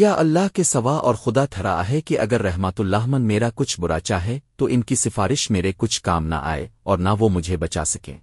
کیا اللہ کے سوا اور خدا تھرا ہے کہ اگر رحمت اللہ من میرا کچھ برا چاہے تو ان کی سفارش میرے کچھ کام نہ آئے اور نہ وہ مجھے بچا سکیں؟